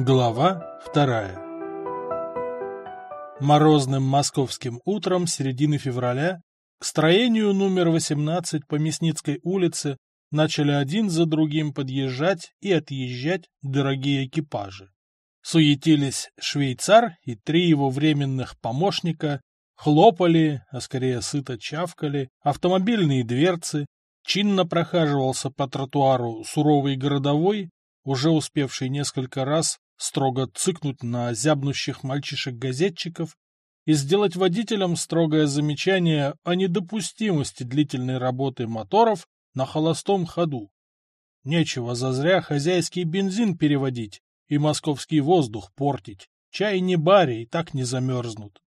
Глава вторая Морозным московским утром середины февраля к строению номер 18 по Мясницкой улице начали один за другим подъезжать и отъезжать дорогие экипажи. Суетились швейцар и три его временных помощника, хлопали, а скорее сыто чавкали, автомобильные дверцы, чинно прохаживался по тротуару суровый городовой, уже успевший несколько раз строго цыкнуть на зябнущих мальчишек-газетчиков и сделать водителям строгое замечание о недопустимости длительной работы моторов на холостом ходу. Нечего зазря хозяйский бензин переводить и московский воздух портить. Чай не баре и так не замерзнут.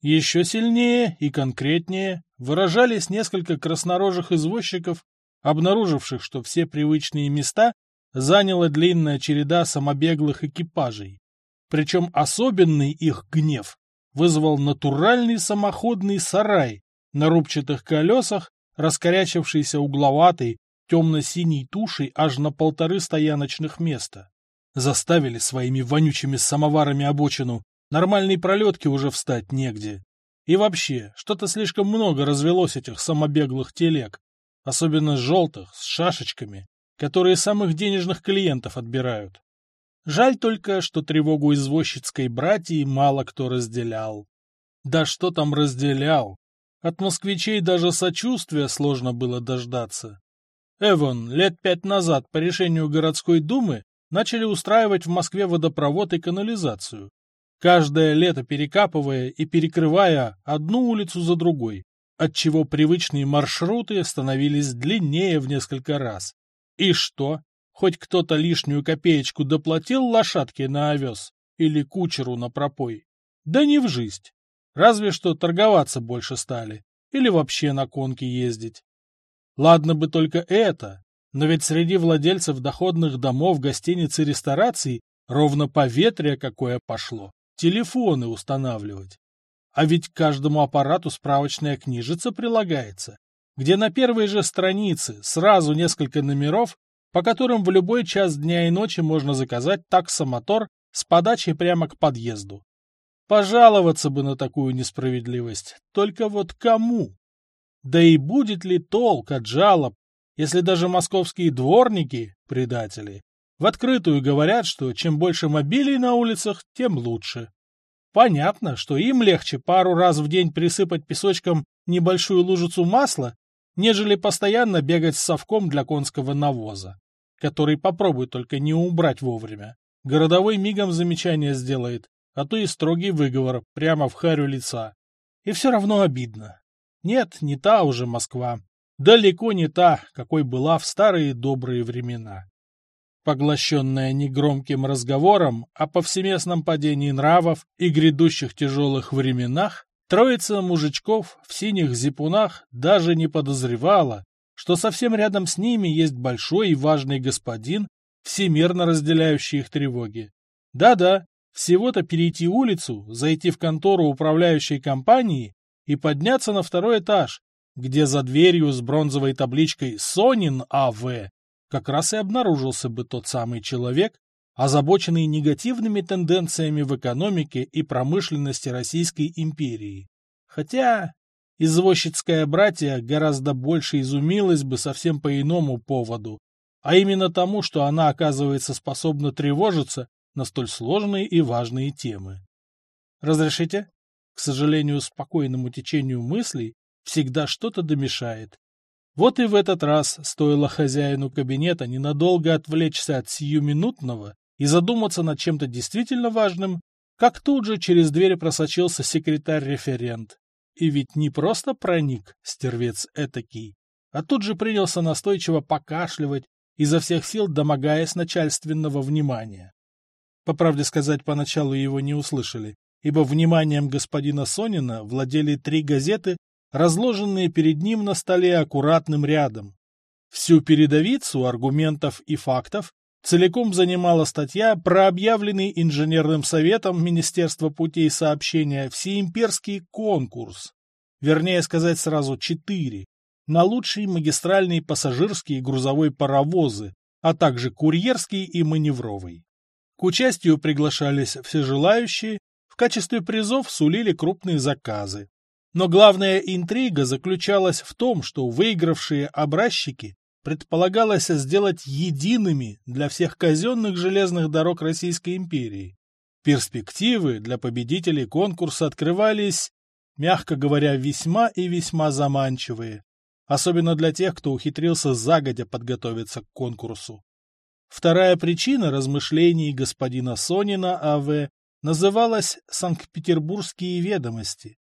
Еще сильнее и конкретнее выражались несколько краснорожих извозчиков, обнаруживших, что все привычные места заняла длинная череда самобеглых экипажей. Причем особенный их гнев вызвал натуральный самоходный сарай на рубчатых колесах, раскорячившийся угловатой, темно-синей тушей аж на полторы стояночных места. Заставили своими вонючими самоварами обочину, нормальной пролетки уже встать негде. И вообще, что-то слишком много развелось этих самобеглых телег, особенно желтых, с шашечками, которые самых денежных клиентов отбирают. Жаль только, что тревогу извозчицкой братьи мало кто разделял. Да что там разделял? От москвичей даже сочувствия сложно было дождаться. Эван лет пять назад по решению городской думы начали устраивать в Москве водопровод и канализацию, каждое лето перекапывая и перекрывая одну улицу за другой, отчего привычные маршруты становились длиннее в несколько раз. И что? Хоть кто-то лишнюю копеечку доплатил лошадке на овес или кучеру на пропой? Да не в жизнь. Разве что торговаться больше стали. Или вообще на конки ездить. Ладно бы только это, но ведь среди владельцев доходных домов, гостиниц и рестораций ровно поветрие какое пошло. Телефоны устанавливать. А ведь к каждому аппарату справочная книжица прилагается, где на первой же странице сразу несколько номеров, по которым в любой час дня и ночи можно заказать таксомотор с подачей прямо к подъезду. Пожаловаться бы на такую несправедливость, только вот кому? Да и будет ли толк от жалоб, если даже московские дворники, предатели, в открытую говорят, что чем больше мобилей на улицах, тем лучше. Понятно, что им легче пару раз в день присыпать песочком небольшую лужицу масла, нежели постоянно бегать с совком для конского навоза, который попробуй только не убрать вовремя. Городовой мигом замечание сделает, а то и строгий выговор прямо в харю лица. И все равно обидно. Нет, не та уже Москва. Далеко не та, какой была в старые добрые времена. Поглощенная негромким разговором о повсеместном падении нравов и грядущих тяжелых временах, Троица мужичков в синих зипунах даже не подозревала, что совсем рядом с ними есть большой и важный господин, всемирно разделяющий их тревоги. Да-да, всего-то перейти улицу, зайти в контору управляющей компании и подняться на второй этаж, где за дверью с бронзовой табличкой «Сонин А.В.» как раз и обнаружился бы тот самый человек, озабоченный негативными тенденциями в экономике и промышленности Российской империи. Хотя извозчицкое братья гораздо больше изумилось бы совсем по иному поводу, а именно тому, что она оказывается способна тревожиться на столь сложные и важные темы. Разрешите? К сожалению, спокойному течению мыслей всегда что-то домешает. Вот и в этот раз стоило хозяину кабинета ненадолго отвлечься от сиюминутного и задуматься над чем-то действительно важным, как тут же через дверь просочился секретарь-референт. И ведь не просто проник, стервец этакий, а тут же принялся настойчиво покашливать, изо всех сил домогаясь начальственного внимания. По правде сказать, поначалу его не услышали, ибо вниманием господина Сонина владели три газеты, разложенные перед ним на столе аккуратным рядом. Всю передовицу аргументов и фактов целиком занимала статья про объявленный инженерным советом Министерства путей сообщения всеимперский конкурс, вернее сказать сразу четыре, на лучшие магистральные пассажирские и грузовые паровозы, а также курьерский и маневровый. К участию приглашались все желающие, в качестве призов сулили крупные заказы. Но главная интрига заключалась в том, что выигравшие образчики предполагалось сделать едиными для всех казенных железных дорог Российской империи. Перспективы для победителей конкурса открывались, мягко говоря, весьма и весьма заманчивые, особенно для тех, кто ухитрился загодя подготовиться к конкурсу. Вторая причина размышлений господина Сонина А.В. называлась «Санкт-Петербургские ведомости».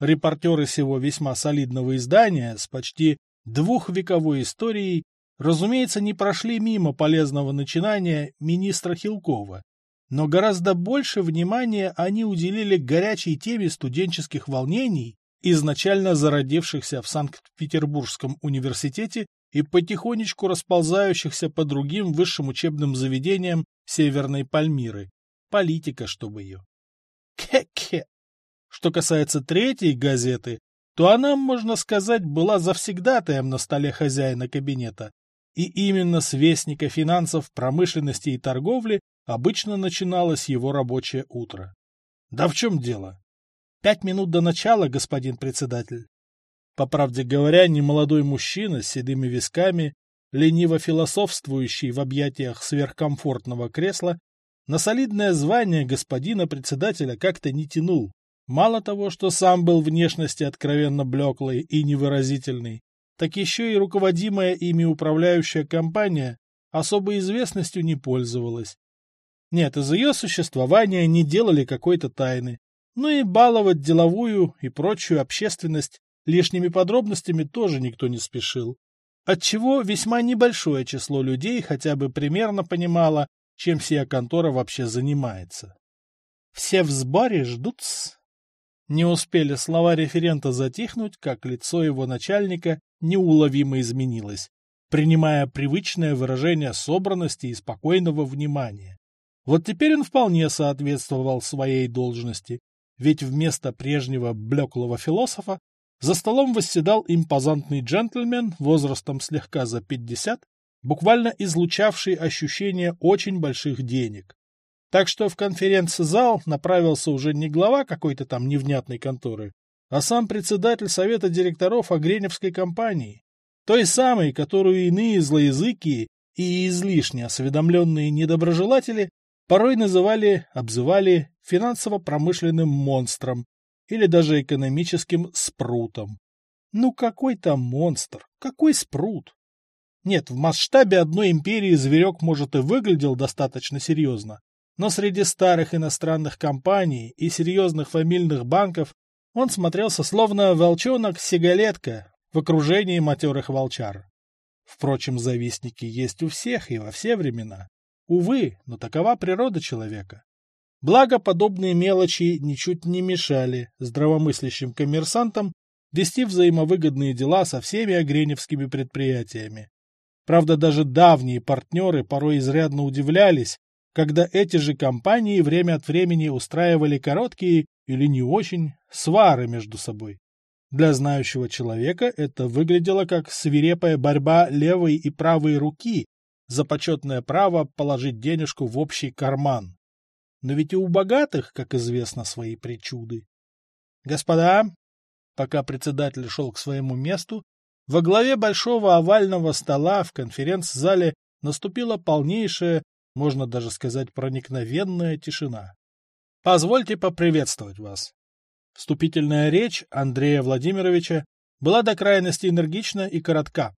Репортеры сего весьма солидного издания с почти двухвековой историей, разумеется, не прошли мимо полезного начинания министра Хилкова, но гораздо больше внимания они уделили горячей теме студенческих волнений, изначально зародившихся в Санкт-Петербургском университете и потихонечку расползающихся по другим высшим учебным заведениям Северной Пальмиры. Политика, чтобы ее. Ке-ке. Что касается третьей газеты, то она, можно сказать, была завсегдатаем на столе хозяина кабинета. И именно с вестника финансов, промышленности и торговли обычно начиналось его рабочее утро. Да в чем дело? Пять минут до начала, господин председатель. По правде говоря, немолодой мужчина с седыми висками, лениво философствующий в объятиях сверхкомфортного кресла, на солидное звание господина председателя как-то не тянул. Мало того, что сам был внешности откровенно блеклый и невыразительный, так еще и руководимая ими управляющая компания особой известностью не пользовалась. Нет, из ее существования не делали какой-то тайны, но и баловать деловую и прочую общественность лишними подробностями тоже никто не спешил. Отчего весьма небольшое число людей хотя бы примерно понимало, чем сия контора вообще занимается. Все в сборе ждут -с. Не успели слова референта затихнуть, как лицо его начальника неуловимо изменилось, принимая привычное выражение собранности и спокойного внимания. Вот теперь он вполне соответствовал своей должности, ведь вместо прежнего блеклого философа за столом восседал импозантный джентльмен возрастом слегка за пятьдесят, буквально излучавший ощущение очень больших денег. Так что в конференц-зал направился уже не глава какой-то там невнятной конторы, а сам председатель совета директоров Огреневской компании, той самой, которую иные злоязыкие и излишне осведомленные недоброжелатели порой называли, обзывали финансово-промышленным монстром или даже экономическим спрутом. Ну какой там монстр, какой спрут? Нет, в масштабе одной империи зверек, может, и выглядел достаточно серьезно, но среди старых иностранных компаний и серьезных фамильных банков он смотрелся словно волчонок-сигалетка в окружении матерых волчар. Впрочем, завистники есть у всех и во все времена. Увы, но такова природа человека. Благо, подобные мелочи ничуть не мешали здравомыслящим коммерсантам вести взаимовыгодные дела со всеми огреневскими предприятиями. Правда, даже давние партнеры порой изрядно удивлялись, когда эти же компании время от времени устраивали короткие или не очень свары между собой. Для знающего человека это выглядело как свирепая борьба левой и правой руки за почетное право положить денежку в общий карман. Но ведь и у богатых, как известно, свои причуды. Господа, пока председатель шел к своему месту, во главе большого овального стола в конференц-зале наступила полнейшая можно даже сказать проникновенная тишина. Позвольте поприветствовать вас. Вступительная речь Андрея Владимировича была до крайности энергична и коротка,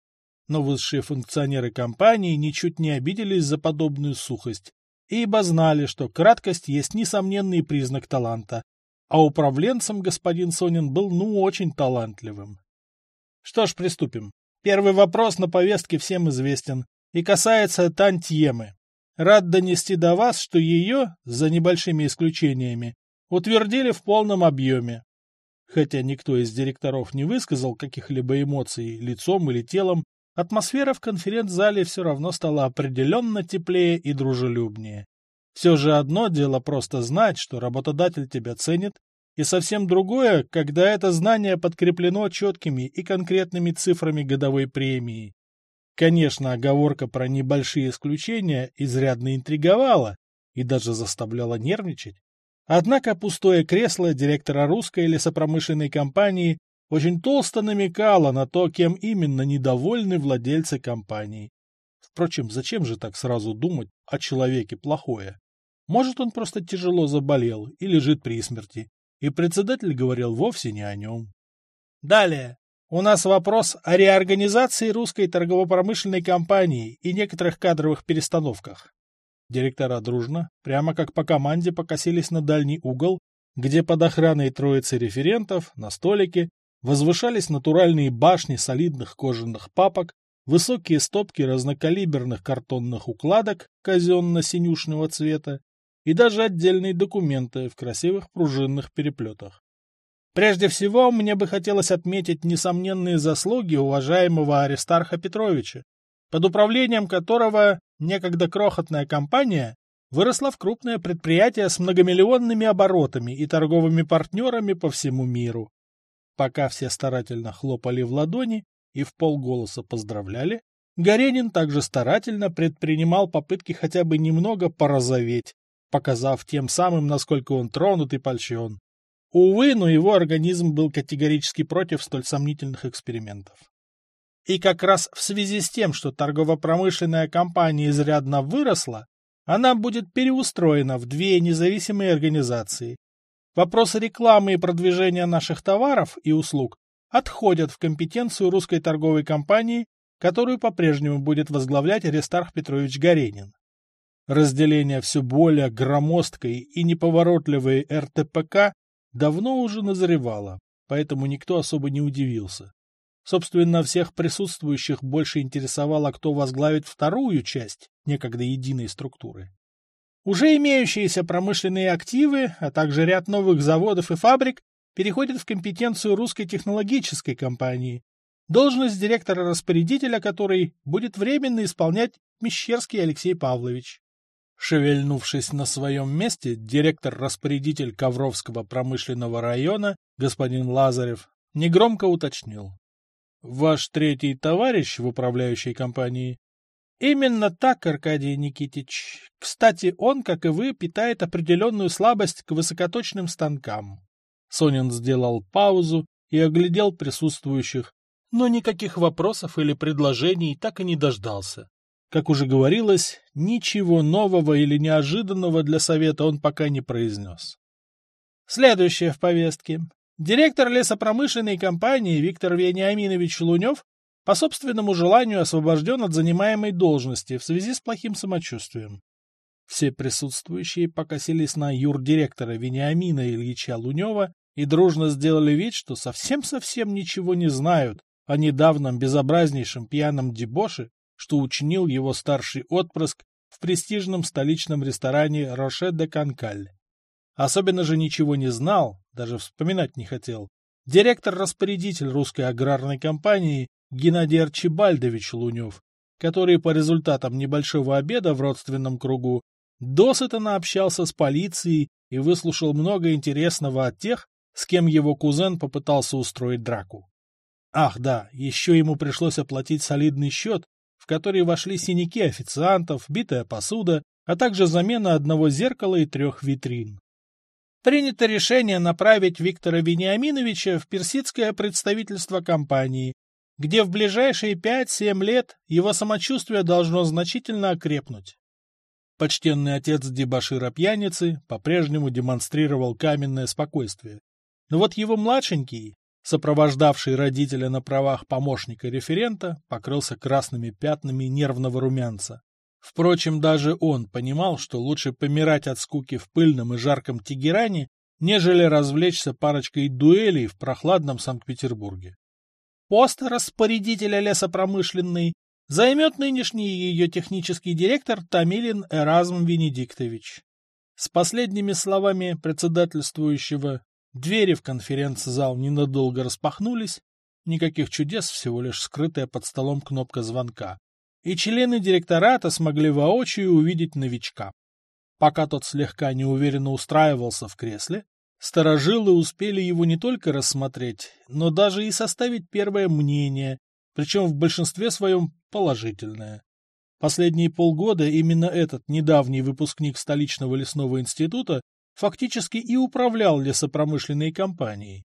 но высшие функционеры компании ничуть не обиделись за подобную сухость, ибо знали, что краткость есть несомненный признак таланта, а управленцем господин Сонин был ну очень талантливым. Что ж, приступим. Первый вопрос на повестке всем известен и касается Тантьемы. Рад донести до вас, что ее, за небольшими исключениями, утвердили в полном объеме. Хотя никто из директоров не высказал каких-либо эмоций лицом или телом, атмосфера в конференц-зале все равно стала определенно теплее и дружелюбнее. Все же одно дело просто знать, что работодатель тебя ценит, и совсем другое, когда это знание подкреплено четкими и конкретными цифрами годовой премии. Конечно, оговорка про небольшие исключения изрядно интриговала, и даже заставляло нервничать. Однако пустое кресло директора русской лесопромышленной компании очень толсто намекало на то, кем именно недовольны владельцы компании. Впрочем, зачем же так сразу думать о человеке плохое? Может, он просто тяжело заболел и лежит при смерти, и председатель говорил вовсе не о нем. Далее. У нас вопрос о реорганизации русской торгово-промышленной компании и некоторых кадровых перестановках. Директора дружно, прямо как по команде, покосились на дальний угол, где под охраной троицы референтов на столике возвышались натуральные башни солидных кожаных папок, высокие стопки разнокалиберных картонных укладок казенно-синюшного цвета и даже отдельные документы в красивых пружинных переплетах. Прежде всего, мне бы хотелось отметить несомненные заслуги уважаемого Аристарха Петровича, под управлением которого некогда крохотная компания выросла в крупное предприятие с многомиллионными оборотами и торговыми партнерами по всему миру. Пока все старательно хлопали в ладони и в полголоса поздравляли, Горенин также старательно предпринимал попытки хотя бы немного порозоветь, показав тем самым, насколько он тронут и польщен. Увы, но его организм был категорически против столь сомнительных экспериментов. И как раз в связи с тем, что торгово-промышленная компания изрядно выросла, она будет переустроена в две независимые организации. Вопросы рекламы и продвижения наших товаров и услуг отходят в компетенцию русской торговой компании, которую по-прежнему будет возглавлять Аристарх Петрович Горенин. Разделение все более громоздкой и неповоротливой РТПК давно уже назревало, поэтому никто особо не удивился. Собственно, всех присутствующих больше интересовало, кто возглавит вторую часть некогда единой структуры. Уже имеющиеся промышленные активы, а также ряд новых заводов и фабрик переходят в компетенцию русской технологической компании, должность директора-распорядителя которой будет временно исполнять Мещерский Алексей Павлович. Шевельнувшись на своем месте, директор-распорядитель Ковровского промышленного района, господин Лазарев, негромко уточнил. Ваш третий товарищ в управляющей компании? Именно так, Аркадий Никитич. Кстати, он, как и вы, питает определенную слабость к высокоточным станкам. Сонин сделал паузу и оглядел присутствующих, но никаких вопросов или предложений так и не дождался. Как уже говорилось, ничего нового или неожиданного для совета он пока не произнес. Следующее в повестке. Директор лесопромышленной компании Виктор Вениаминович Лунев по собственному желанию освобожден от занимаемой должности в связи с плохим самочувствием. Все присутствующие покосились на юрдиректора Вениамина Ильича Лунева и дружно сделали вид, что совсем-совсем ничего не знают о недавнем безобразнейшем пьяном дебоше, что учинил его старший отпрыск в престижном столичном ресторане «Роше де Канкаль». Особенно же ничего не знал, даже вспоминать не хотел, директор-распорядитель русской аграрной компании Геннадий Арчибальдович Лунев, который по результатам небольшого обеда в родственном кругу досыта наобщался с полицией и выслушал много интересного от тех, с кем его кузен попытался устроить драку. Ах да, еще ему пришлось оплатить солидный счет, который вошли синяки официантов, битая посуда, а также замена одного зеркала и трех витрин принято решение направить Виктора Вениаминовича в персидское представительство компании, где в ближайшие 5-7 лет его самочувствие должно значительно окрепнуть. Почтенный отец дебашира-пьяницы по-прежнему демонстрировал каменное спокойствие. Но вот его младшенький, сопровождавший родителя на правах помощника референта, покрылся красными пятнами нервного румянца. Впрочем, даже он понимал, что лучше помирать от скуки в пыльном и жарком Тегеране, нежели развлечься парочкой дуэлей в прохладном Санкт-Петербурге. Пост распорядителя лесопромышленной займет нынешний ее технический директор Тамилин Эразм Венедиктович. С последними словами председательствующего двери в конференц-зал ненадолго распахнулись, никаких чудес, всего лишь скрытая под столом кнопка звонка и члены директората смогли воочию увидеть новичка. Пока тот слегка неуверенно устраивался в кресле, старожилы успели его не только рассмотреть, но даже и составить первое мнение, причем в большинстве своем положительное. Последние полгода именно этот недавний выпускник столичного лесного института фактически и управлял лесопромышленной компанией.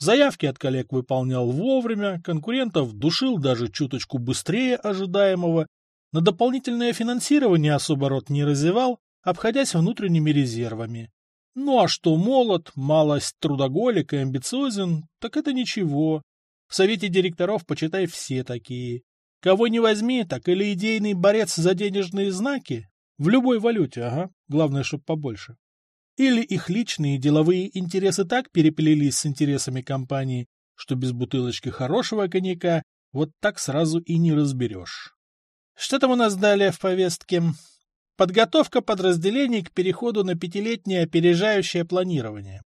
Заявки от коллег выполнял вовремя, конкурентов душил даже чуточку быстрее ожидаемого, на дополнительное финансирование особо рот не развивал, обходясь внутренними резервами. Ну а что молод, малость трудоголик и амбициозен, так это ничего. В совете директоров, почитай, все такие. Кого не возьми, так или идейный борец за денежные знаки, в любой валюте, ага, главное, чтоб побольше. Или их личные деловые интересы так переплелись с интересами компании, что без бутылочки хорошего коньяка вот так сразу и не разберешь. Что там у нас далее в повестке? Подготовка подразделений к переходу на пятилетнее опережающее планирование.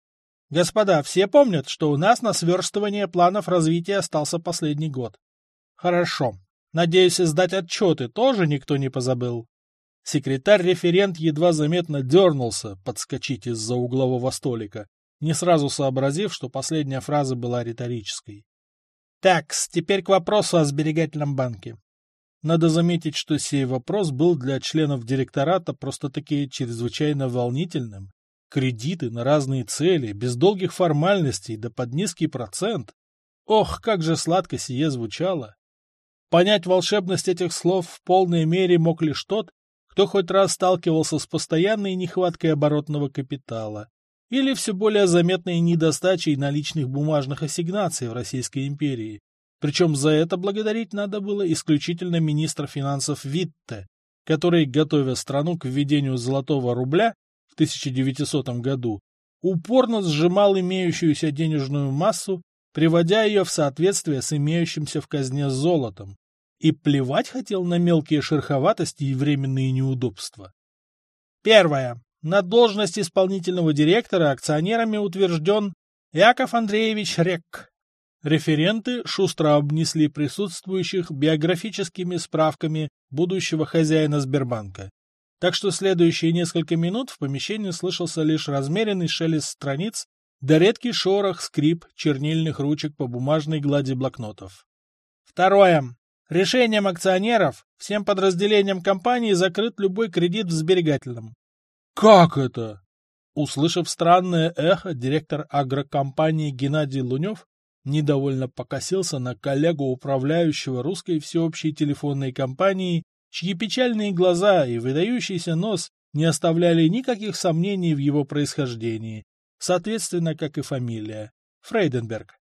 Господа, все помнят, что у нас на сверстывание планов развития остался последний год. Хорошо. Надеюсь, сдать отчеты тоже никто не позабыл. Секретарь-референт едва заметно дернулся подскочить из-за углового столика, не сразу сообразив, что последняя фраза была риторической. Так, теперь к вопросу о сберегательном банке. Надо заметить, что сей вопрос был для членов директората просто-таки чрезвычайно волнительным. Кредиты на разные цели, без долгих формальностей, да под низкий процент. Ох, как же сладко сие звучало! Понять волшебность этих слов в полной мере мог лишь тот, кто хоть раз сталкивался с постоянной нехваткой оборотного капитала или все более заметной недостачей наличных бумажных ассигнаций в Российской империи. Причем за это благодарить надо было исключительно министра финансов Витте, который, готовя страну к введению золотого рубля в 1900 году, упорно сжимал имеющуюся денежную массу, приводя ее в соответствие с имеющимся в казне золотом, и плевать хотел на мелкие шероховатости и временные неудобства. Первое. На должность исполнительного директора акционерами утвержден Яков Андреевич Рек. Референты шустро обнесли присутствующих биографическими справками будущего хозяина Сбербанка. Так что следующие несколько минут в помещении слышался лишь размеренный шелест страниц да редкий шорох, скрип чернильных ручек по бумажной глади блокнотов. Второе. Решением акционеров всем подразделениям компании закрыт любой кредит в сберегательном. «Как это?» Услышав странное эхо, директор агрокомпании Геннадий Лунев недовольно покосился на коллегу управляющего русской всеобщей телефонной компанией, чьи печальные глаза и выдающийся нос не оставляли никаких сомнений в его происхождении, соответственно, как и фамилия — Фрейденберг.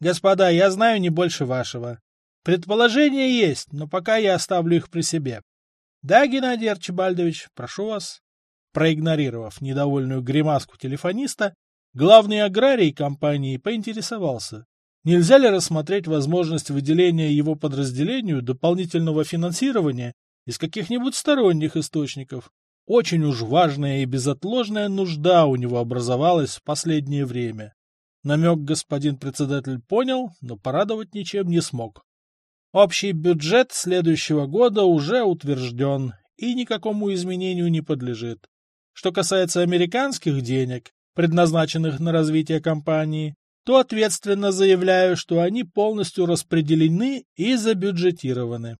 «Господа, я знаю не больше вашего. Предположения есть, но пока я оставлю их при себе. Да, Геннадий Арчибальдович, прошу вас. Проигнорировав недовольную гримаску телефониста, главный аграрий компании поинтересовался, нельзя ли рассмотреть возможность выделения его подразделению дополнительного финансирования из каких-нибудь сторонних источников. Очень уж важная и безотложная нужда у него образовалась в последнее время. Намек господин председатель понял, но порадовать ничем не смог. Общий бюджет следующего года уже утвержден и никакому изменению не подлежит. Что касается американских денег, предназначенных на развитие компании, то ответственно заявляю, что они полностью распределены и забюджетированы.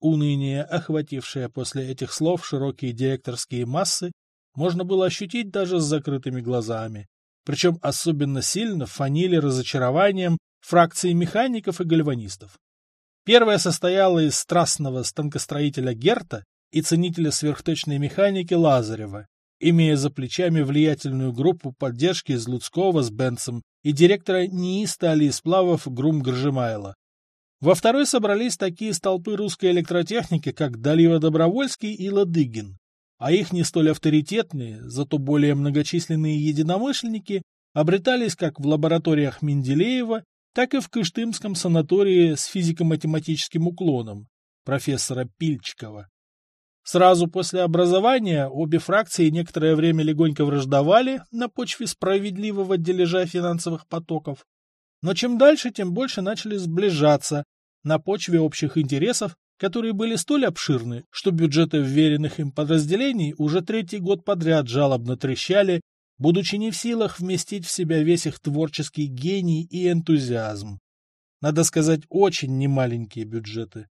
Уныние, охватившее после этих слов широкие директорские массы, можно было ощутить даже с закрытыми глазами. Причем особенно сильно фанили разочарованием фракции механиков и гальванистов. Первая состояла из страстного станкостроителя Герта и ценителя сверхточной механики Лазарева, имея за плечами влиятельную группу поддержки из Луцкого с Бенцем и директора НИИ стали и сплавов Грум Гржимайла. Во второй собрались такие столпы русской электротехники, как Далива Добровольский и Ладыгин, а их не столь авторитетные, зато более многочисленные единомышленники обретались как в лабораториях Менделеева так и в Кыштымском санатории с физико-математическим уклоном профессора Пильчикова. Сразу после образования обе фракции некоторое время легонько враждовали на почве справедливого дележа финансовых потоков, но чем дальше, тем больше начали сближаться на почве общих интересов, которые были столь обширны, что бюджеты вверенных им подразделений уже третий год подряд жалобно трещали будучи не в силах вместить в себя весь их творческий гений и энтузиазм. Надо сказать, очень немаленькие бюджеты.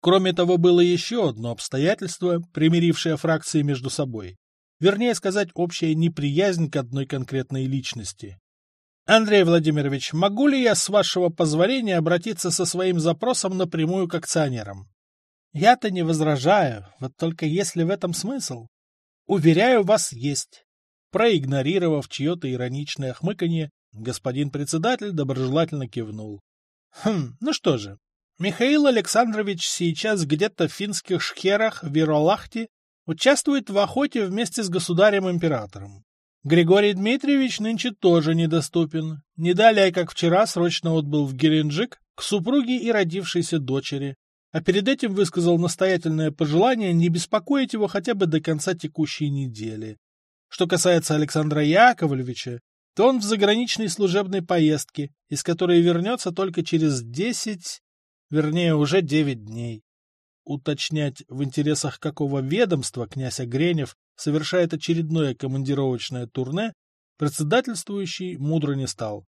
Кроме того, было еще одно обстоятельство, примирившее фракции между собой. Вернее сказать, общая неприязнь к одной конкретной личности. Андрей Владимирович, могу ли я, с вашего позволения, обратиться со своим запросом напрямую к акционерам? Я-то не возражаю, вот только есть ли в этом смысл? Уверяю вас, есть. Проигнорировав чье-то ироничное хмыканье, господин председатель доброжелательно кивнул. Хм, ну что же, Михаил Александрович сейчас где-то в финских шхерах в Виролахте участвует в охоте вместе с государем-императором. Григорий Дмитриевич нынче тоже недоступен. Не далее, как вчера, срочно отбыл в Геленджик к супруге и родившейся дочери, а перед этим высказал настоятельное пожелание не беспокоить его хотя бы до конца текущей недели. Что касается Александра Яковлевича, то он в заграничной служебной поездке, из которой вернется только через десять, вернее, уже девять дней. Уточнять, в интересах какого ведомства князь Огренев совершает очередное командировочное турне, председательствующий мудро не стал.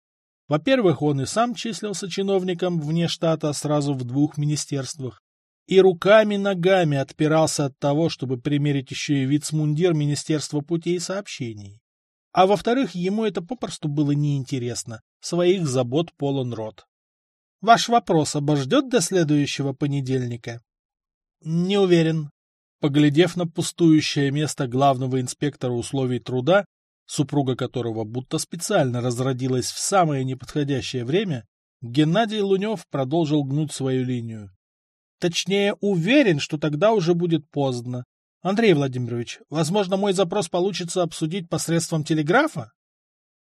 Во-первых, он и сам числился чиновником вне штата сразу в двух министерствах, и руками-ногами отпирался от того, чтобы примерить еще и вицмундир Министерства путей сообщений. А во-вторых, ему это попросту было неинтересно, своих забот полон рот. Ваш вопрос обождет до следующего понедельника? Не уверен. Поглядев на пустующее место главного инспектора условий труда, супруга которого будто специально разродилась в самое неподходящее время, Геннадий Лунев продолжил гнуть свою линию. Точнее, уверен, что тогда уже будет поздно. Андрей Владимирович, возможно, мой запрос получится обсудить посредством телеграфа?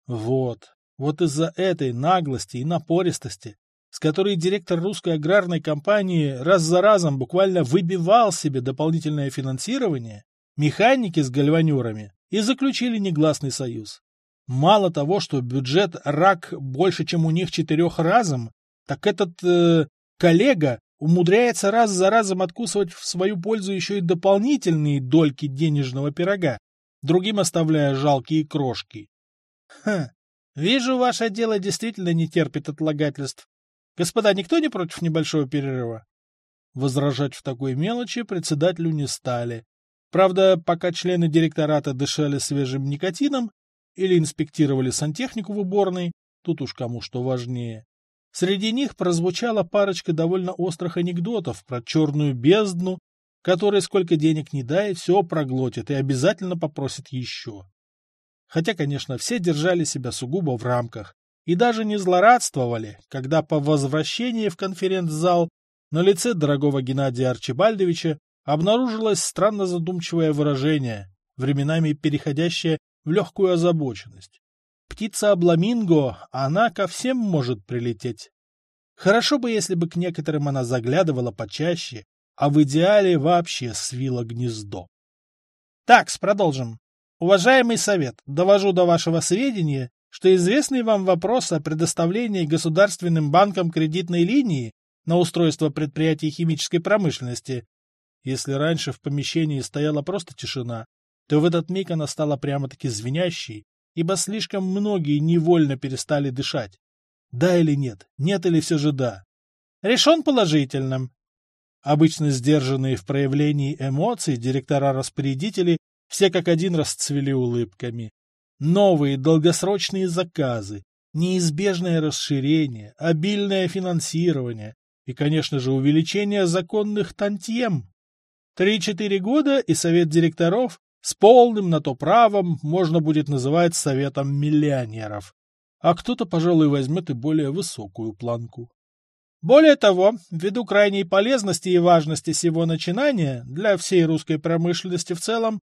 Вот, вот из-за этой наглости и напористости, с которой директор русской аграрной компании раз за разом буквально выбивал себе дополнительное финансирование, механики с гальванерами и заключили негласный союз. Мало того, что бюджет рак больше, чем у них четырех разом, так этот э, коллега умудряется раз за разом откусывать в свою пользу еще и дополнительные дольки денежного пирога, другим оставляя жалкие крошки. Ха, вижу, ваше дело действительно не терпит отлагательств. Господа, никто не против небольшого перерыва? Возражать в такой мелочи председателю не стали. Правда, пока члены директората дышали свежим никотином или инспектировали сантехнику в уборной, тут уж кому что важнее, Среди них прозвучала парочка довольно острых анекдотов про черную бездну, которой сколько денег не дай, все проглотит и обязательно попросит еще. Хотя, конечно, все держали себя сугубо в рамках и даже не злорадствовали, когда по возвращении в конференц-зал на лице дорогого Геннадия Арчибальдовича обнаружилось странно задумчивое выражение, временами переходящее в легкую озабоченность. Птица Абламинго, она ко всем может прилететь. Хорошо бы, если бы к некоторым она заглядывала почаще, а в идеале вообще свила гнездо. Так, продолжим. Уважаемый совет, довожу до вашего сведения, что известный вам вопрос о предоставлении государственным банкам кредитной линии на устройство предприятий химической промышленности. Если раньше в помещении стояла просто тишина, то в этот миг она стала прямо-таки звенящей, ибо слишком многие невольно перестали дышать. Да или нет? Нет или все же да? Решен положительным. Обычно сдержанные в проявлении эмоций директора-распорядители все как один расцвели улыбками. Новые долгосрочные заказы, неизбежное расширение, обильное финансирование и, конечно же, увеличение законных тантьем. Три-четыре года и совет директоров с полным на то правом можно будет называть советом миллионеров. А кто-то, пожалуй, возьмет и более высокую планку. Более того, ввиду крайней полезности и важности сего начинания для всей русской промышленности в целом,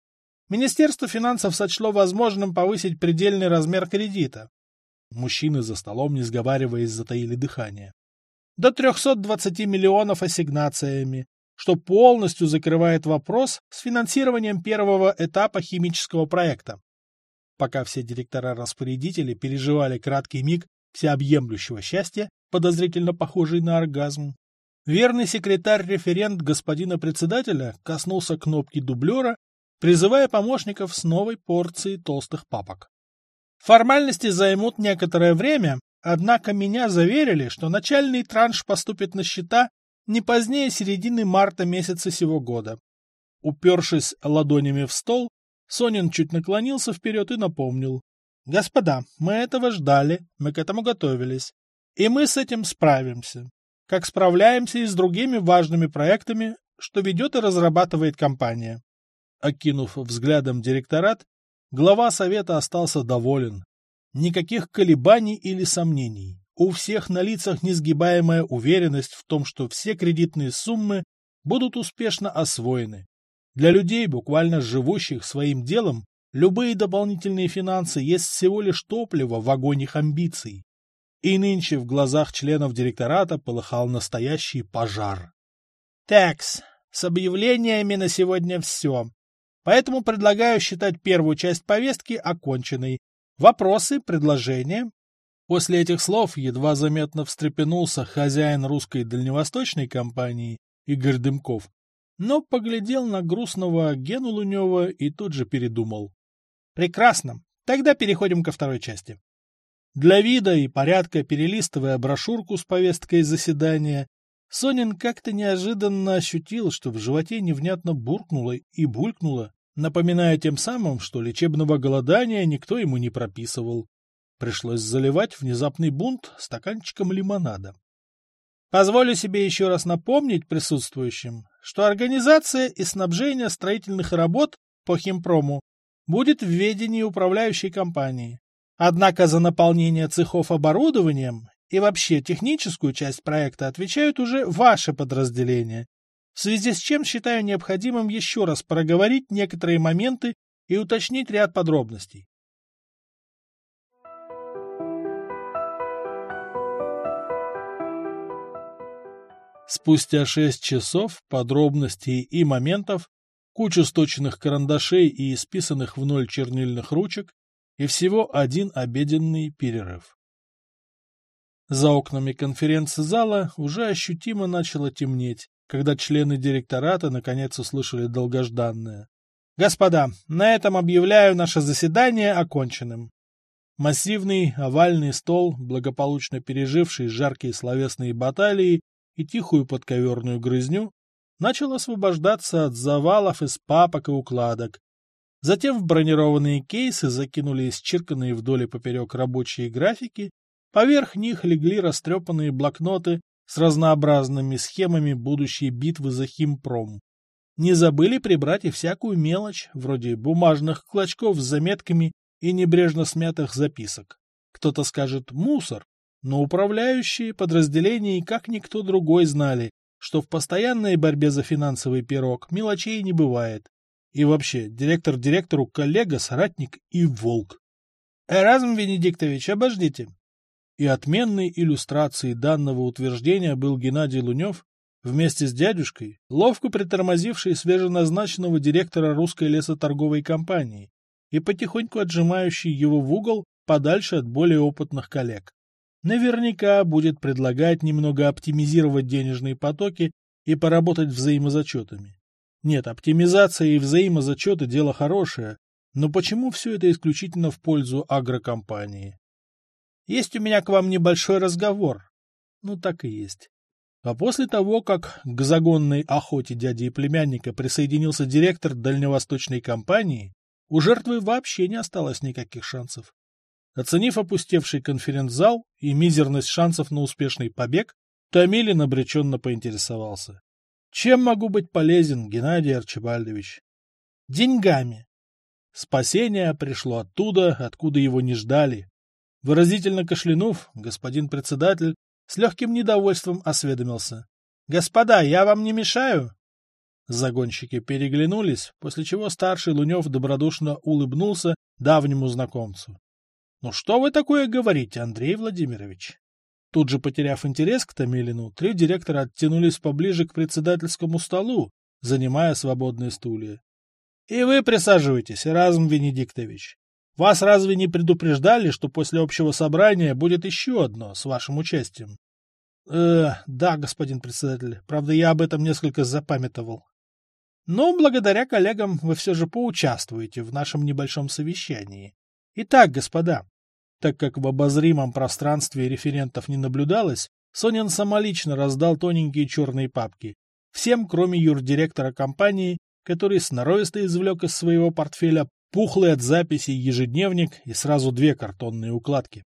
Министерство финансов сочло возможным повысить предельный размер кредита. Мужчины за столом, не сговариваясь, затаили дыхание. До 320 миллионов ассигнациями, что полностью закрывает вопрос с финансированием первого этапа химического проекта. Пока все директора-распорядители переживали краткий миг всеобъемлющего счастья, подозрительно похожий на оргазм, верный секретарь-референт господина председателя коснулся кнопки дублера, призывая помощников с новой порцией толстых папок. Формальности займут некоторое время, однако меня заверили, что начальный транш поступит на счета не позднее середины марта месяца сего года. Упершись ладонями в стол, Сонин чуть наклонился вперед и напомнил. «Господа, мы этого ждали, мы к этому готовились, и мы с этим справимся, как справляемся и с другими важными проектами, что ведет и разрабатывает компания». Окинув взглядом директорат, глава совета остался доволен. Никаких колебаний или сомнений. У всех на лицах несгибаемая уверенность в том, что все кредитные суммы будут успешно освоены. Для людей, буквально живущих своим делом, любые дополнительные финансы есть всего лишь топливо в огонь амбиций. И нынче в глазах членов директората полыхал настоящий пожар. Такс, с объявлениями на сегодня все. Поэтому предлагаю считать первую часть повестки оконченной. Вопросы, предложения? После этих слов едва заметно встрепенулся хозяин русской дальневосточной компании Игорь Дымков но поглядел на грустного Гену Лунева и тут же передумал. Прекрасно. Тогда переходим ко второй части. Для вида и порядка перелистывая брошюрку с повесткой заседания, Сонин как-то неожиданно ощутил, что в животе невнятно буркнуло и булькнуло, напоминая тем самым, что лечебного голодания никто ему не прописывал. Пришлось заливать внезапный бунт стаканчиком лимонада. Позволю себе еще раз напомнить присутствующим, что организация и снабжение строительных работ по химпрому будет в ведении управляющей компании. Однако за наполнение цехов оборудованием и вообще техническую часть проекта отвечают уже ваши подразделения, в связи с чем считаю необходимым еще раз проговорить некоторые моменты и уточнить ряд подробностей. Спустя шесть часов подробностей и моментов, кучу сточенных карандашей и исписанных в ноль чернильных ручек, и всего один обеденный перерыв. За окнами конференц-зала уже ощутимо начало темнеть, когда члены директората наконец услышали долгожданное. «Господа, на этом объявляю наше заседание оконченным». Массивный овальный стол, благополучно переживший жаркие словесные баталии, и тихую подковерную грызню, начал освобождаться от завалов из папок и укладок. Затем в бронированные кейсы закинули исчерканные вдоль и поперек рабочие графики, поверх них легли растрепанные блокноты с разнообразными схемами будущей битвы за химпром. Не забыли прибрать и всякую мелочь, вроде бумажных клочков с заметками и небрежно смятых записок. Кто-то скажет «мусор», но управляющие подразделений, как никто другой, знали, что в постоянной борьбе за финансовый пирог мелочей не бывает. И вообще, директор директору коллега, соратник и волк. Эразм Венедиктович, обождите. И отменной иллюстрацией данного утверждения был Геннадий Лунев, вместе с дядюшкой, ловко притормозивший свеженазначенного директора русской лесоторговой компании и потихоньку отжимающий его в угол подальше от более опытных коллег наверняка будет предлагать немного оптимизировать денежные потоки и поработать взаимозачетами. Нет, оптимизация и взаимозачеты – дело хорошее, но почему все это исключительно в пользу агрокомпании? Есть у меня к вам небольшой разговор. Ну, так и есть. А после того, как к загонной охоте дяди и племянника присоединился директор дальневосточной компании, у жертвы вообще не осталось никаких шансов. Оценив опустевший конференц-зал и мизерность шансов на успешный побег, Томилин обреченно поинтересовался. «Чем могу быть полезен, Геннадий Арчибальдович?» «Деньгами». Спасение пришло оттуда, откуда его не ждали. Выразительно кашлянув, господин председатель с легким недовольством осведомился. «Господа, я вам не мешаю?» Загонщики переглянулись, после чего старший Лунев добродушно улыбнулся давнему знакомцу. «Ну что вы такое говорите, Андрей Владимирович?» Тут же, потеряв интерес к Томилину, три директора оттянулись поближе к председательскому столу, занимая свободные стулья. «И вы присаживайтесь, Эразм Венедиктович. Вас разве не предупреждали, что после общего собрания будет еще одно с вашим участием?» «Э, да, господин председатель. Правда, я об этом несколько запамятовал. Но благодаря коллегам вы все же поучаствуете в нашем небольшом совещании. Итак, господа, так как в обозримом пространстве референтов не наблюдалось, Сонин самолично раздал тоненькие черные папки. Всем, кроме юрдиректора компании, который сноровисто извлек из своего портфеля пухлый от записей ежедневник и сразу две картонные укладки.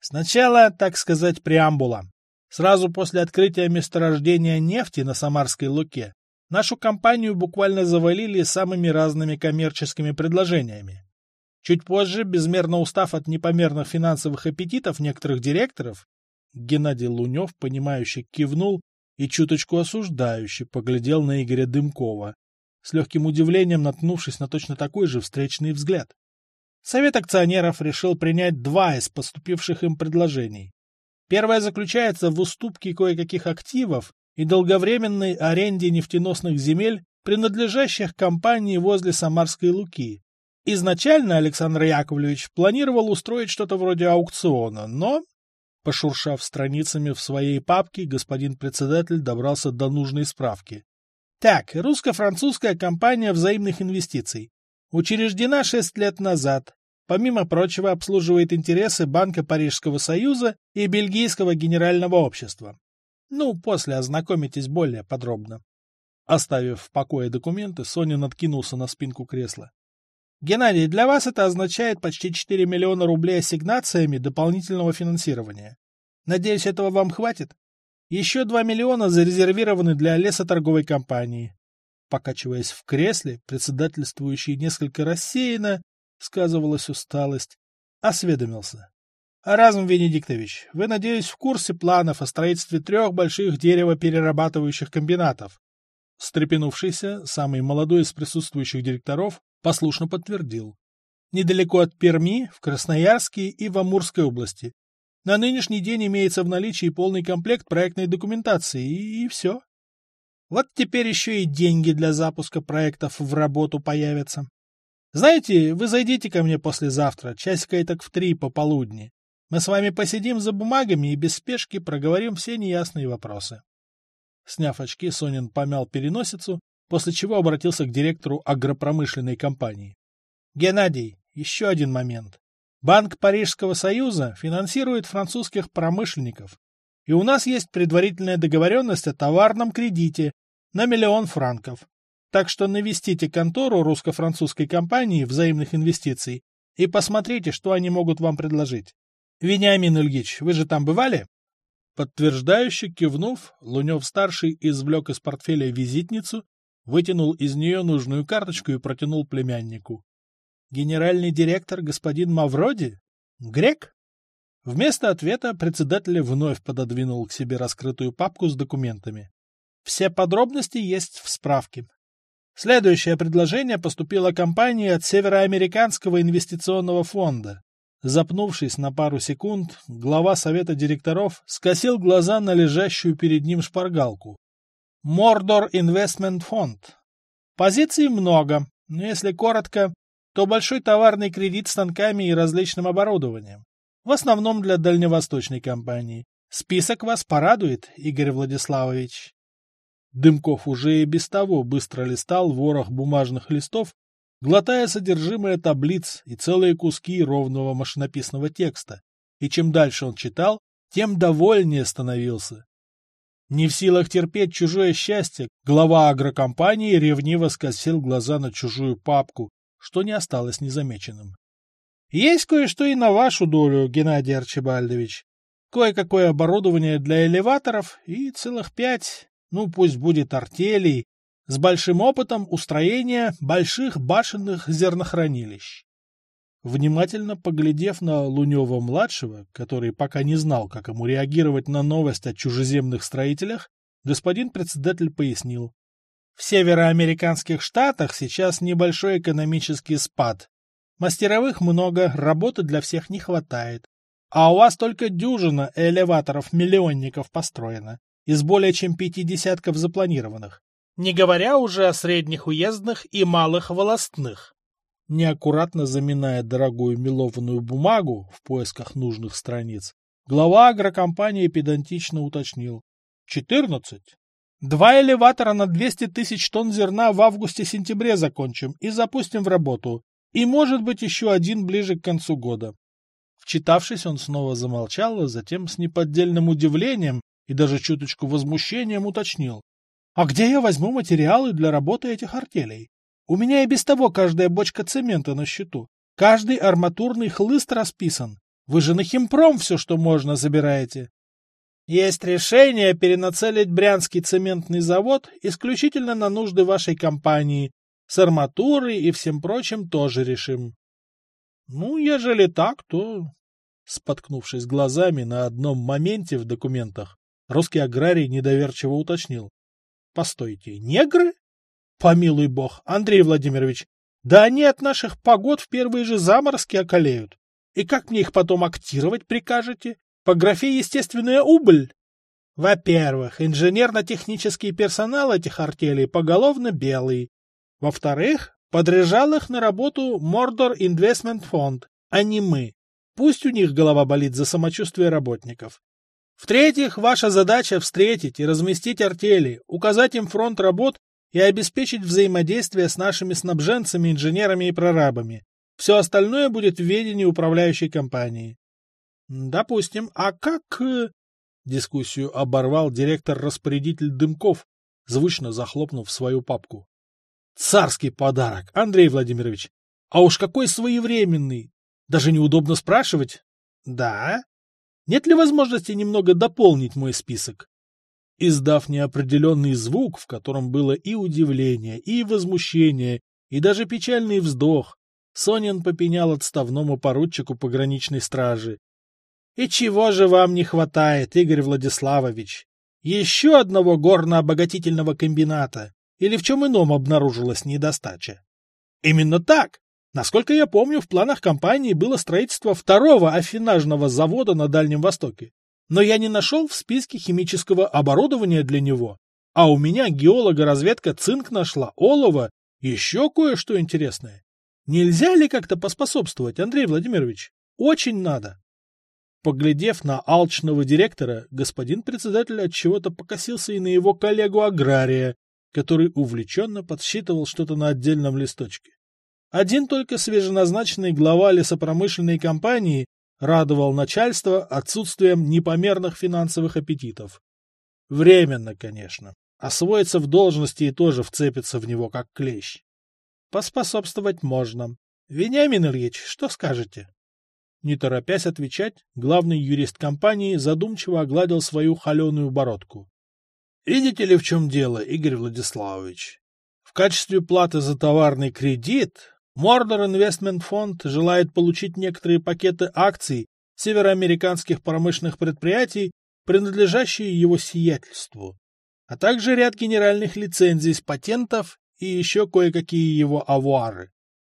Сначала, так сказать, преамбула. Сразу после открытия месторождения нефти на Самарской Луке нашу компанию буквально завалили самыми разными коммерческими предложениями. Чуть позже, безмерно устав от непомерных финансовых аппетитов некоторых директоров, Геннадий Лунев, понимающе кивнул и чуточку осуждающе поглядел на Игоря Дымкова, с легким удивлением наткнувшись на точно такой же встречный взгляд. Совет акционеров решил принять два из поступивших им предложений. Первое заключается в уступке кое-каких активов и долговременной аренде нефтеносных земель, принадлежащих компании возле Самарской Луки. Изначально Александр Яковлевич планировал устроить что-то вроде аукциона, но, пошуршав страницами в своей папке, господин председатель добрался до нужной справки. Так, русско-французская компания взаимных инвестиций. Учреждена шесть лет назад. Помимо прочего, обслуживает интересы Банка Парижского Союза и Бельгийского Генерального Общества. Ну, после ознакомитесь более подробно. Оставив в покое документы, Соня откинулся на спинку кресла. Геннадий, для вас это означает почти 4 миллиона рублей ассигнациями дополнительного финансирования. Надеюсь, этого вам хватит? Еще 2 миллиона зарезервированы для лесоторговой компании покачиваясь в кресле, председательствующий несколько рассеянно, сказывалась усталость, осведомился. — Разум Венедиктович, вы, надеюсь, в курсе планов о строительстве трех больших деревоперерабатывающих комбинатов? Стрепенувшийся, самый молодой из присутствующих директоров, послушно подтвердил. Недалеко от Перми, в Красноярске и в Амурской области. На нынешний день имеется в наличии полный комплект проектной документации, и, и все. Вот теперь еще и деньги для запуска проектов в работу появятся. Знаете, вы зайдите ко мне послезавтра, часика и так в три пополудни. Мы с вами посидим за бумагами и без спешки проговорим все неясные вопросы. Сняв очки, Сонин помял переносицу, после чего обратился к директору агропромышленной компании. Геннадий, еще один момент. Банк Парижского Союза финансирует французских промышленников, и у нас есть предварительная договоренность о товарном кредите на миллион франков. Так что навестите контору русско-французской компании взаимных инвестиций и посмотрите, что они могут вам предложить. Вениамин Ильич, вы же там бывали? Подтверждающе кивнув, Лунев-старший извлек из портфеля визитницу, вытянул из нее нужную карточку и протянул племяннику. Генеральный директор господин Мавроди? Грек? Вместо ответа председатель вновь пододвинул к себе раскрытую папку с документами. Все подробности есть в справке. Следующее предложение поступило компании от Североамериканского инвестиционного фонда. Запнувшись на пару секунд, глава совета директоров скосил глаза на лежащую перед ним шпаргалку. Мордор Инвестмент Фонд. Позиций много, но если коротко, то большой товарный кредит станками и различным оборудованием. В основном для дальневосточной компании. Список вас порадует, Игорь Владиславович. Дымков уже и без того быстро листал ворох бумажных листов, глотая содержимое таблиц и целые куски ровного машинописного текста, и чем дальше он читал, тем довольнее становился. Не в силах терпеть чужое счастье, глава агрокомпании ревниво скосил глаза на чужую папку, что не осталось незамеченным. Есть кое-что и на вашу долю, Геннадий Арчибальдович. Кое-какое оборудование для элеваторов и целых пять, ну пусть будет артелей, с большим опытом устроения больших башенных зернохранилищ. Внимательно поглядев на Лунева-младшего, который пока не знал, как ему реагировать на новость о чужеземных строителях, господин председатель пояснил. В североамериканских штатах сейчас небольшой экономический спад, Мастеровых много, работы для всех не хватает. А у вас только дюжина элеваторов-миллионников построена, из более чем пяти десятков запланированных. Не говоря уже о средних уездных и малых волостных. Неаккуратно заминая дорогую мелованную бумагу в поисках нужных страниц, глава агрокомпании педантично уточнил. Четырнадцать. Два элеватора на 200 тысяч тонн зерна в августе-сентябре закончим и запустим в работу. И, может быть, еще один ближе к концу года. Вчитавшись, он снова замолчал, а затем с неподдельным удивлением и даже чуточку возмущением уточнил. А где я возьму материалы для работы этих артелей? У меня и без того каждая бочка цемента на счету. Каждый арматурный хлыст расписан. Вы же на химпром все, что можно, забираете. Есть решение перенацелить Брянский цементный завод исключительно на нужды вашей компании. С арматурой и всем прочим тоже решим. Ну, ежели так, то... Споткнувшись глазами на одном моменте в документах, русский аграрий недоверчиво уточнил. Постойте, негры? Помилуй бог, Андрей Владимирович, да они от наших погод в первые же заморозки околеют. И как мне их потом актировать прикажете? По графе «Естественная убыль»? Во-первых, инженерно-технический персонал этих артелей поголовно белый. Во-вторых, подряжал их на работу Мордор Инвестмент Фонд, а не мы. Пусть у них голова болит за самочувствие работников. В-третьих, ваша задача встретить и разместить артели, указать им фронт работ и обеспечить взаимодействие с нашими снабженцами, инженерами и прорабами. Все остальное будет в ведении управляющей компании. Допустим. А как... Э, дискуссию оборвал директор-распорядитель Дымков, звучно захлопнув свою папку. Царский подарок, Андрей Владимирович. А уж какой своевременный. Даже неудобно спрашивать. Да? Нет ли возможности немного дополнить мой список? Издав неопределенный звук, в котором было и удивление, и возмущение, и даже печальный вздох, Сонин попенял отставному поручику пограничной стражи. — И чего же вам не хватает, Игорь Владиславович? Еще одного горно-обогатительного комбината? Или в чем ином обнаружилась недостача? Именно так. Насколько я помню, в планах компании было строительство второго афинажного завода на Дальнем Востоке. Но я не нашел в списке химического оборудования для него. А у меня геолога-разведка цинк нашла, олово, еще кое-что интересное. Нельзя ли как-то поспособствовать, Андрей Владимирович? Очень надо. Поглядев на алчного директора, господин председатель отчего-то покосился и на его коллегу-агрария, который увлеченно подсчитывал что-то на отдельном листочке. Один только свеженазначенный глава лесопромышленной компании радовал начальство отсутствием непомерных финансовых аппетитов. Временно, конечно. Освоиться в должности и тоже вцепиться в него, как клещ. Поспособствовать можно. Вениамин Ильич, что скажете? Не торопясь отвечать, главный юрист компании задумчиво огладил свою холеную бородку. Видите ли, в чем дело, Игорь Владиславович? В качестве платы за товарный кредит Мордор Инвестмент Фонд желает получить некоторые пакеты акций североамериканских промышленных предприятий, принадлежащие его сиятельству, а также ряд генеральных лицензий с патентов и еще кое-какие его авуары.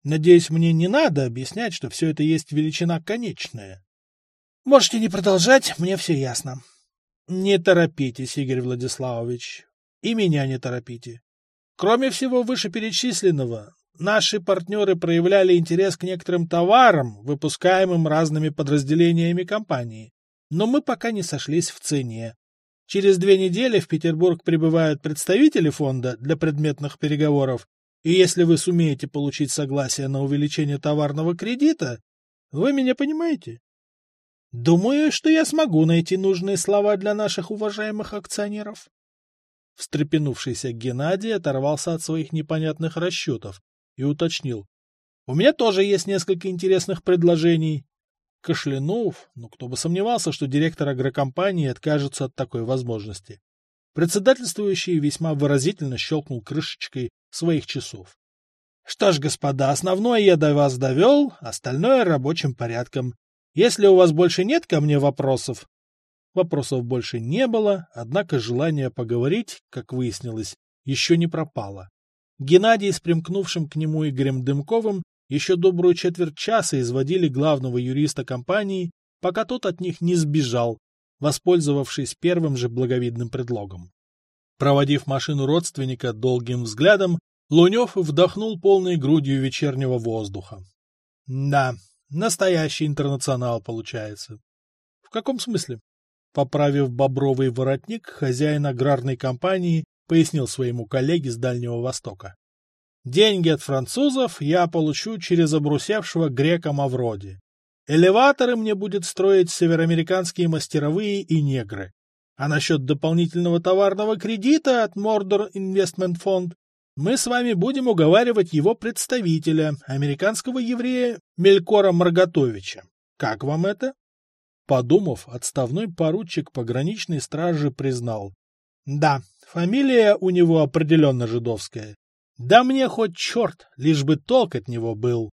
Надеюсь, мне не надо объяснять, что все это есть величина конечная. Можете не продолжать, мне все ясно. Не торопитесь, Игорь Владиславович. И меня не торопите. Кроме всего вышеперечисленного, Наши партнеры проявляли интерес к некоторым товарам, выпускаемым разными подразделениями компании, но мы пока не сошлись в цене. Через две недели в Петербург прибывают представители фонда для предметных переговоров, и если вы сумеете получить согласие на увеличение товарного кредита, вы меня понимаете? Думаю, что я смогу найти нужные слова для наших уважаемых акционеров. Встрепенувшийся Геннадий оторвался от своих непонятных расчетов и уточнил. — У меня тоже есть несколько интересных предложений. Кашлянув, ну кто бы сомневался, что директор агрокомпании откажется от такой возможности. Председательствующий весьма выразительно щелкнул крышечкой своих часов. — Что ж, господа, основное я до вас довел, остальное рабочим порядком. Если у вас больше нет ко мне вопросов... Вопросов больше не было, однако желание поговорить, как выяснилось, еще не пропало. Геннадий с примкнувшим к нему Игорем Дымковым еще добрую четверть часа изводили главного юриста компании, пока тот от них не сбежал, воспользовавшись первым же благовидным предлогом. Проводив машину родственника долгим взглядом, Лунев вдохнул полной грудью вечернего воздуха. Да, настоящий интернационал получается. В каком смысле? Поправив бобровый воротник, хозяин аграрной компании пояснил своему коллеге с Дальнего Востока. Деньги от французов я получу через обрусевшего грека Мавроди. Элеваторы мне будет строить североамериканские мастеровые и негры. А насчет дополнительного товарного кредита от Mordor Investment Fund мы с вами будем уговаривать его представителя, американского еврея Мелькора Марготовича. Как вам это? Подумав, отставной поручик пограничной стражи признал. Да, фамилия у него определенно жидовская. Да мне хоть черт, лишь бы толк от него был.